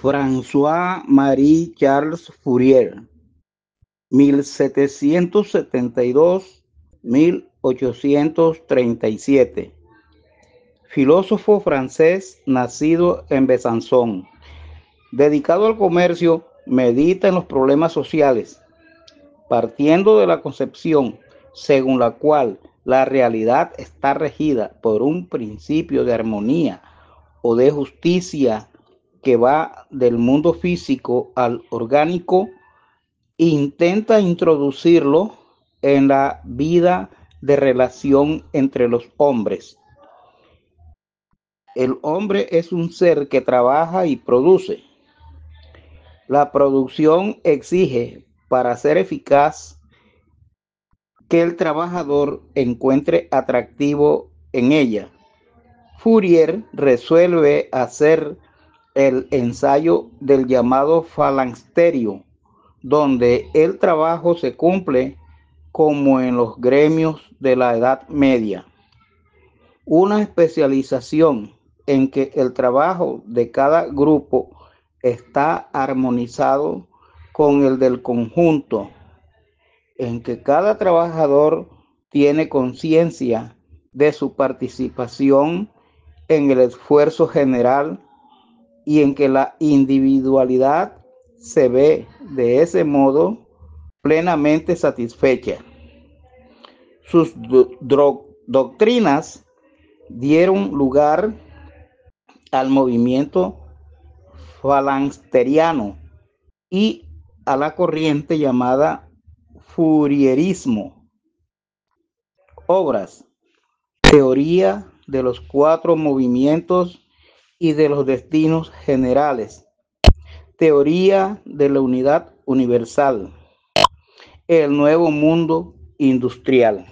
François-Marie Charles Fourier, 1772-1837, filósofo francés nacido en Besançon. Dedicado al comercio, medita en los problemas sociales, partiendo de la concepción según la cual la realidad está regida por un principio de armonía o de justicia que va del mundo físico al orgánico, intenta introducirlo en la vida de relación entre los hombres. El hombre es un ser que trabaja y produce. La producción exige, para ser eficaz, que el trabajador encuentre atractivo en ella. Fourier resuelve hacer el ensayo del llamado falansterio, donde el trabajo se cumple como en los gremios de la Edad Media. Una especialización en que el trabajo de cada grupo está armonizado con el del conjunto en que cada trabajador tiene conciencia de su participación en el esfuerzo general y en que la individualidad se ve de ese modo plenamente satisfecha. Sus doctrinas dieron lugar al movimiento falangsteriano y a la corriente llamada Furierismo. Obras. Teoría de los cuatro movimientos y de los destinos generales. Teoría de la unidad universal. El nuevo mundo industrial.